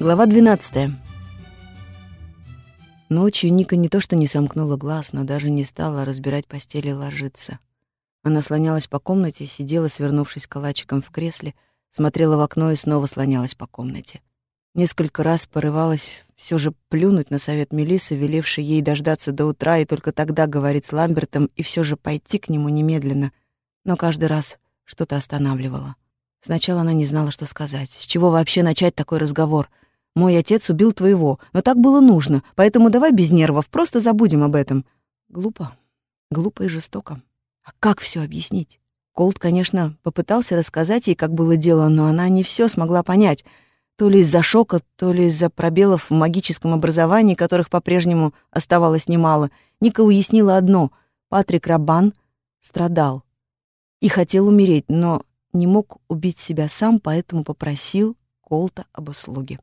Глава 12. Ночью Ника не то что не сомкнула глаз, но даже не стала разбирать постели ложиться. Она слонялась по комнате, сидела, свернувшись калачиком в кресле, смотрела в окно и снова слонялась по комнате. Несколько раз порывалась все же плюнуть на совет Мелисы, велевшей ей дождаться до утра и только тогда говорить с Ламбертом и все же пойти к нему немедленно, но каждый раз что-то останавливало. Сначала она не знала, что сказать. С чего вообще начать такой разговор? Мой отец убил твоего, но так было нужно, поэтому давай без нервов, просто забудем об этом. Глупо. Глупо и жестоко. А как все объяснить? Колт, конечно, попытался рассказать ей, как было дело, но она не все смогла понять. То ли из-за шока, то ли из-за пробелов в магическом образовании, которых по-прежнему оставалось немало. Ника уяснила одно — Патрик Рабан страдал и хотел умереть, но не мог убить себя сам, поэтому попросил Колта об услуге.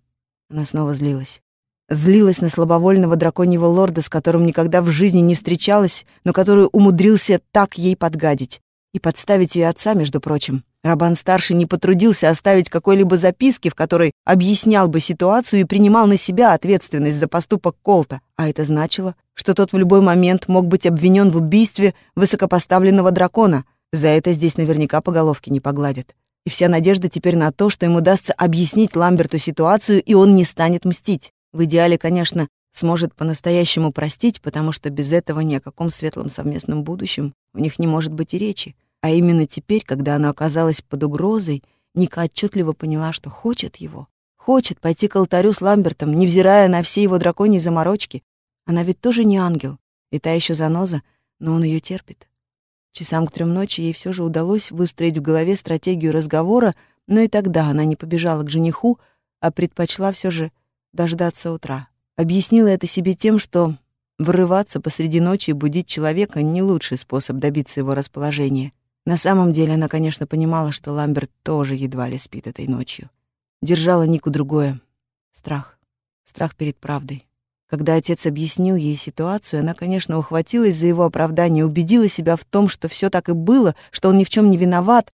Она снова злилась. Злилась на слабовольного драконьего лорда, с которым никогда в жизни не встречалась, но который умудрился так ей подгадить. И подставить ее отца, между прочим. Рабан-старший не потрудился оставить какой-либо записки, в которой объяснял бы ситуацию и принимал на себя ответственность за поступок Колта. А это значило, что тот в любой момент мог быть обвинен в убийстве высокопоставленного дракона. За это здесь наверняка по головке не погладят. И вся надежда теперь на то, что ему удастся объяснить Ламберту ситуацию, и он не станет мстить. В идеале, конечно, сможет по-настоящему простить, потому что без этого ни о каком светлом совместном будущем у них не может быть и речи. А именно теперь, когда она оказалась под угрозой, Ника отчетливо поняла, что хочет его. Хочет пойти к алтарю с Ламбертом, невзирая на все его драконьи заморочки. Она ведь тоже не ангел, и та еще заноза, но он ее терпит. Часам к трем ночи ей все же удалось выстроить в голове стратегию разговора, но и тогда она не побежала к жениху, а предпочла все же дождаться утра. Объяснила это себе тем, что вырываться посреди ночи и будить человека — не лучший способ добиться его расположения. На самом деле она, конечно, понимала, что Ламберт тоже едва ли спит этой ночью. Держала Нику другое — страх. Страх перед правдой. Когда отец объяснил ей ситуацию, она, конечно, ухватилась за его оправдание, убедила себя в том, что все так и было, что он ни в чем не виноват.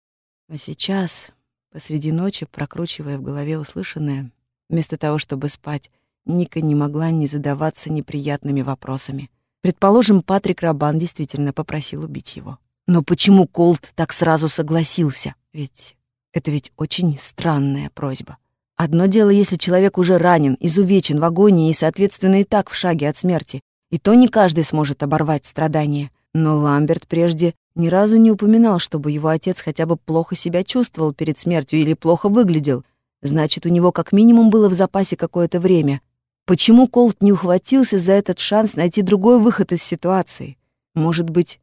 Но сейчас, посреди ночи, прокручивая в голове услышанное, вместо того, чтобы спать, Ника не могла не задаваться неприятными вопросами. Предположим, Патрик Рабан действительно попросил убить его. Но почему Колт так сразу согласился? Ведь это ведь очень странная просьба. Одно дело, если человек уже ранен, изувечен в агонии и, соответственно, и так в шаге от смерти. И то не каждый сможет оборвать страдания. Но Ламберт прежде ни разу не упоминал, чтобы его отец хотя бы плохо себя чувствовал перед смертью или плохо выглядел. Значит, у него как минимум было в запасе какое-то время. Почему Колт не ухватился за этот шанс найти другой выход из ситуации? Может быть,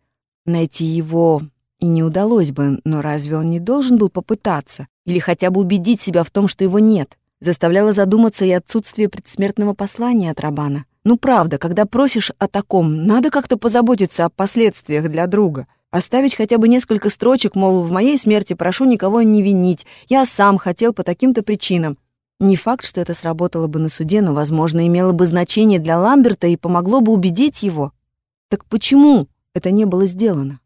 найти его и не удалось бы, но разве он не должен был попытаться? Или хотя бы убедить себя в том, что его нет? Заставляло задуматься и отсутствие предсмертного послания от Рабана. Ну правда, когда просишь о таком, надо как-то позаботиться о последствиях для друга. Оставить хотя бы несколько строчек, мол, в моей смерти прошу никого не винить, я сам хотел по таким-то причинам. Не факт, что это сработало бы на суде, но, возможно, имело бы значение для Ламберта и помогло бы убедить его. Так почему это не было сделано?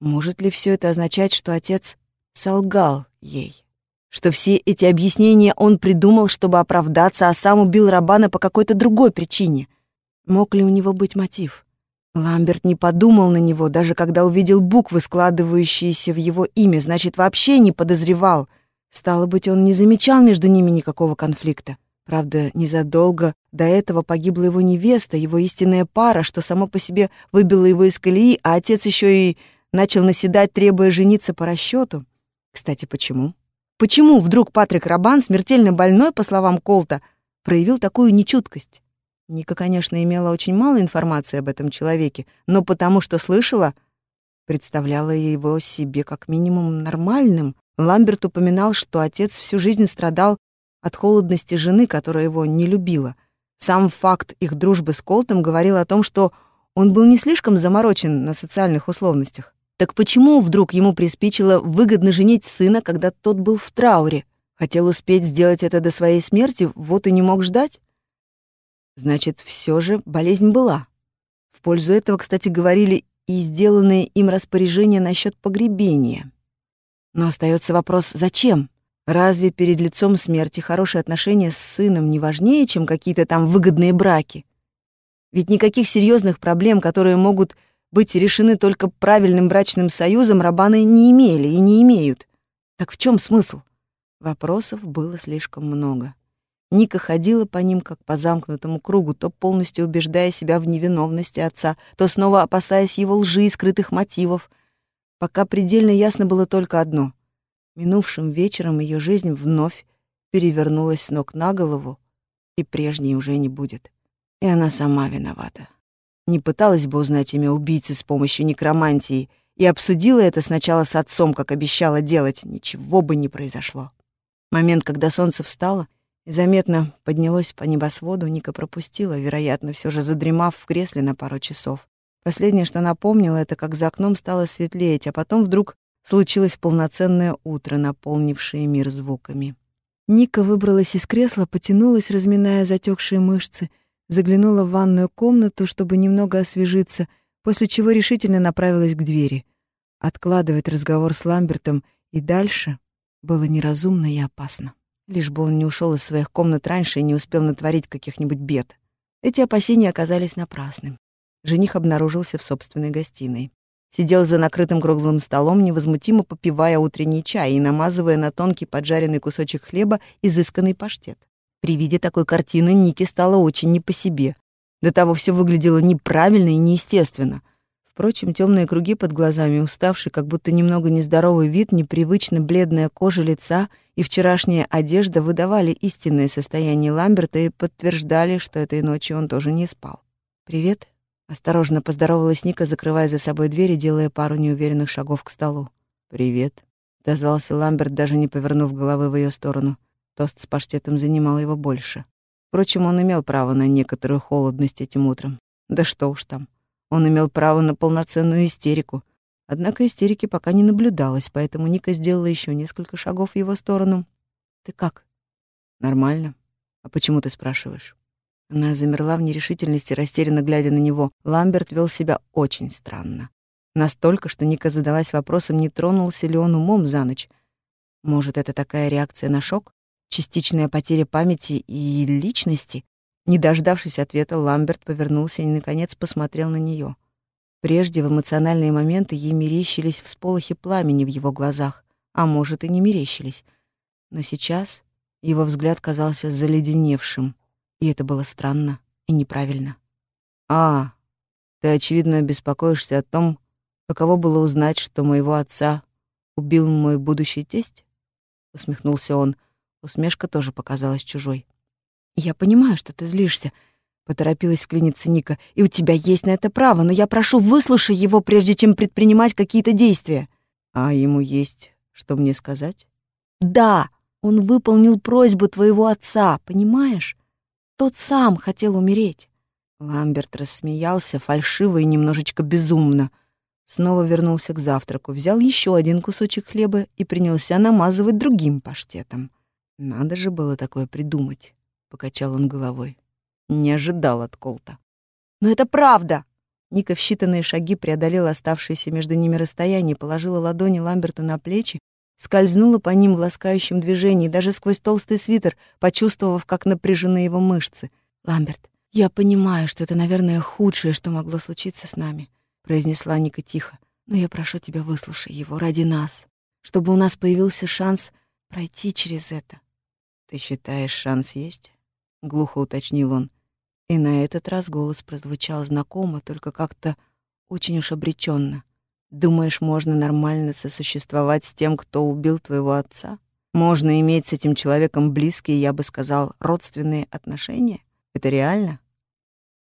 Может ли все это означать, что отец солгал ей? Что все эти объяснения он придумал, чтобы оправдаться, а сам убил Рабана по какой-то другой причине? Мог ли у него быть мотив? Ламберт не подумал на него, даже когда увидел буквы, складывающиеся в его имя, значит, вообще не подозревал. Стало быть, он не замечал между ними никакого конфликта. Правда, незадолго до этого погибла его невеста, его истинная пара, что само по себе выбило его из колеи, а отец еще и начал наседать, требуя жениться по расчету. Кстати, почему? Почему вдруг Патрик Рабан, смертельно больной, по словам Колта, проявил такую нечуткость? Ника, конечно, имела очень мало информации об этом человеке, но потому что слышала, представляла его себе как минимум нормальным. Ламберт упоминал, что отец всю жизнь страдал от холодности жены, которая его не любила. Сам факт их дружбы с Колтом говорил о том, что он был не слишком заморочен на социальных условностях. Так почему вдруг ему приспичило выгодно женить сына, когда тот был в трауре? Хотел успеть сделать это до своей смерти, вот и не мог ждать? Значит, все же болезнь была. В пользу этого, кстати, говорили и сделанные им распоряжения насчет погребения. Но остается вопрос, зачем? Разве перед лицом смерти хорошие отношения с сыном не важнее, чем какие-то там выгодные браки? Ведь никаких серьезных проблем, которые могут быть решены только правильным брачным союзом, рабаны не имели и не имеют. Так в чем смысл? Вопросов было слишком много. Ника ходила по ним, как по замкнутому кругу, то полностью убеждая себя в невиновности отца, то снова опасаясь его лжи и скрытых мотивов. Пока предельно ясно было только одно. Минувшим вечером ее жизнь вновь перевернулась с ног на голову, и прежней уже не будет. И она сама виновата. Не пыталась бы узнать имя убийцы с помощью некромантии и обсудила это сначала с отцом, как обещала делать, ничего бы не произошло. Момент, когда солнце встало и заметно поднялось по небосводу, Ника пропустила, вероятно, все же задремав в кресле на пару часов. Последнее, что напомнила, это как за окном стало светлеть, а потом вдруг случилось полноценное утро, наполнившее мир звуками. Ника выбралась из кресла, потянулась, разминая затекшие мышцы, заглянула в ванную комнату, чтобы немного освежиться, после чего решительно направилась к двери. Откладывать разговор с Ламбертом и дальше было неразумно и опасно. Лишь бы он не ушел из своих комнат раньше и не успел натворить каких-нибудь бед. Эти опасения оказались напрасными. Жених обнаружился в собственной гостиной. Сидел за накрытым круглым столом, невозмутимо попивая утренний чай и намазывая на тонкий поджаренный кусочек хлеба изысканный паштет. При виде такой картины Нике стало очень не по себе. До того все выглядело неправильно и неестественно — Впрочем, темные круги под глазами, уставший, как будто немного нездоровый вид, непривычно бледная кожа лица и вчерашняя одежда выдавали истинное состояние Ламберта и подтверждали, что этой ночью он тоже не спал. «Привет», — осторожно поздоровалась Ника, закрывая за собой дверь и делая пару неуверенных шагов к столу. «Привет», — дозвался Ламберт, даже не повернув головы в ее сторону. Тост с паштетом занимал его больше. Впрочем, он имел право на некоторую холодность этим утром. Да что уж там. Он имел право на полноценную истерику. Однако истерики пока не наблюдалось, поэтому Ника сделала еще несколько шагов в его сторону. «Ты как?» «Нормально. А почему ты спрашиваешь?» Она замерла в нерешительности, растерянно глядя на него. Ламберт вел себя очень странно. Настолько, что Ника задалась вопросом, не тронулся ли он умом за ночь. Может, это такая реакция на шок? Частичная потеря памяти и личности? Не дождавшись ответа, Ламберт повернулся и, наконец, посмотрел на нее. Прежде в эмоциональные моменты ей мерещились всполохи пламени в его глазах, а может, и не мерещились. Но сейчас его взгляд казался заледеневшим, и это было странно и неправильно. «А, ты, очевидно, беспокоишься о том, каково было узнать, что моего отца убил мой будущий тесть?» — усмехнулся он. Усмешка тоже показалась чужой. «Я понимаю, что ты злишься», — поторопилась вклиниться Ника. «И у тебя есть на это право, но я прошу, выслушай его, прежде чем предпринимать какие-то действия». «А ему есть что мне сказать?» «Да, он выполнил просьбу твоего отца, понимаешь? Тот сам хотел умереть». Ламберт рассмеялся, фальшиво и немножечко безумно. Снова вернулся к завтраку, взял еще один кусочек хлеба и принялся намазывать другим паштетом. Надо же было такое придумать. — покачал он головой. Не ожидал от Колта. «Но это правда!» Ника в считанные шаги преодолела оставшееся между ними расстояние, положила ладони Ламберту на плечи, скользнула по ним в ласкающем движении, даже сквозь толстый свитер, почувствовав, как напряжены его мышцы. «Ламберт, я понимаю, что это, наверное, худшее, что могло случиться с нами», — произнесла Ника тихо. «Но я прошу тебя, выслушай его ради нас, чтобы у нас появился шанс пройти через это». «Ты считаешь, шанс есть?» — глухо уточнил он. И на этот раз голос прозвучал знакомо, только как-то очень уж обреченно. «Думаешь, можно нормально сосуществовать с тем, кто убил твоего отца? Можно иметь с этим человеком близкие, я бы сказал, родственные отношения? Это реально?»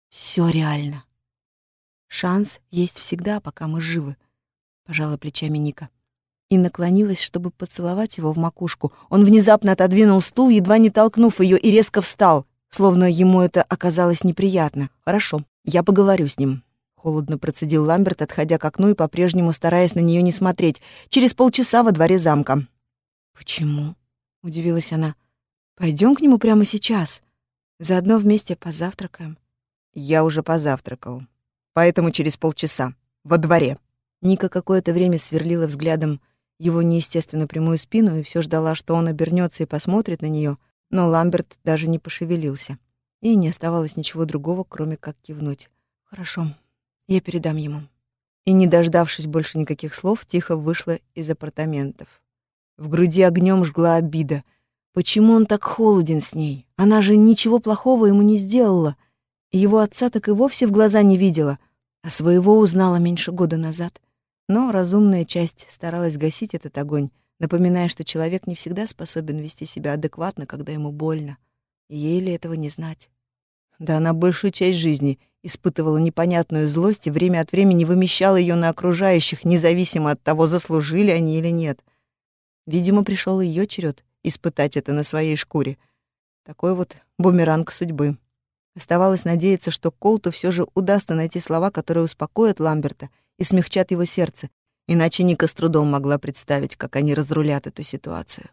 Все реально. Шанс есть всегда, пока мы живы», — пожала плечами Ника и наклонилась, чтобы поцеловать его в макушку. Он внезапно отодвинул стул, едва не толкнув ее, и резко встал, словно ему это оказалось неприятно. «Хорошо, я поговорю с ним», — холодно процедил Ламберт, отходя к окну и по-прежнему стараясь на нее не смотреть. «Через полчаса во дворе замка». «Почему?» — удивилась она. Пойдем к нему прямо сейчас. Заодно вместе позавтракаем». «Я уже позавтракал. Поэтому через полчаса. Во дворе». Ника какое-то время сверлила взглядом его неестественно прямую спину и все ждала, что он обернется и посмотрит на нее, но Ламберт даже не пошевелился. И не оставалось ничего другого, кроме как кивнуть. «Хорошо, я передам ему». И, не дождавшись больше никаких слов, тихо вышла из апартаментов. В груди огнем жгла обида. Почему он так холоден с ней? Она же ничего плохого ему не сделала. Его отца так и вовсе в глаза не видела, а своего узнала меньше года назад. Но разумная часть старалась гасить этот огонь, напоминая, что человек не всегда способен вести себя адекватно, когда ему больно. Ей ли этого не знать? Да она большую часть жизни испытывала непонятную злость и время от времени вымещала ее на окружающих, независимо от того, заслужили они или нет. Видимо, пришел ее черед испытать это на своей шкуре. Такой вот бумеранг судьбы. Оставалось надеяться, что Колту все же удастся найти слова, которые успокоят Ламберта и смягчат его сердце, иначе Ника с трудом могла представить, как они разрулят эту ситуацию.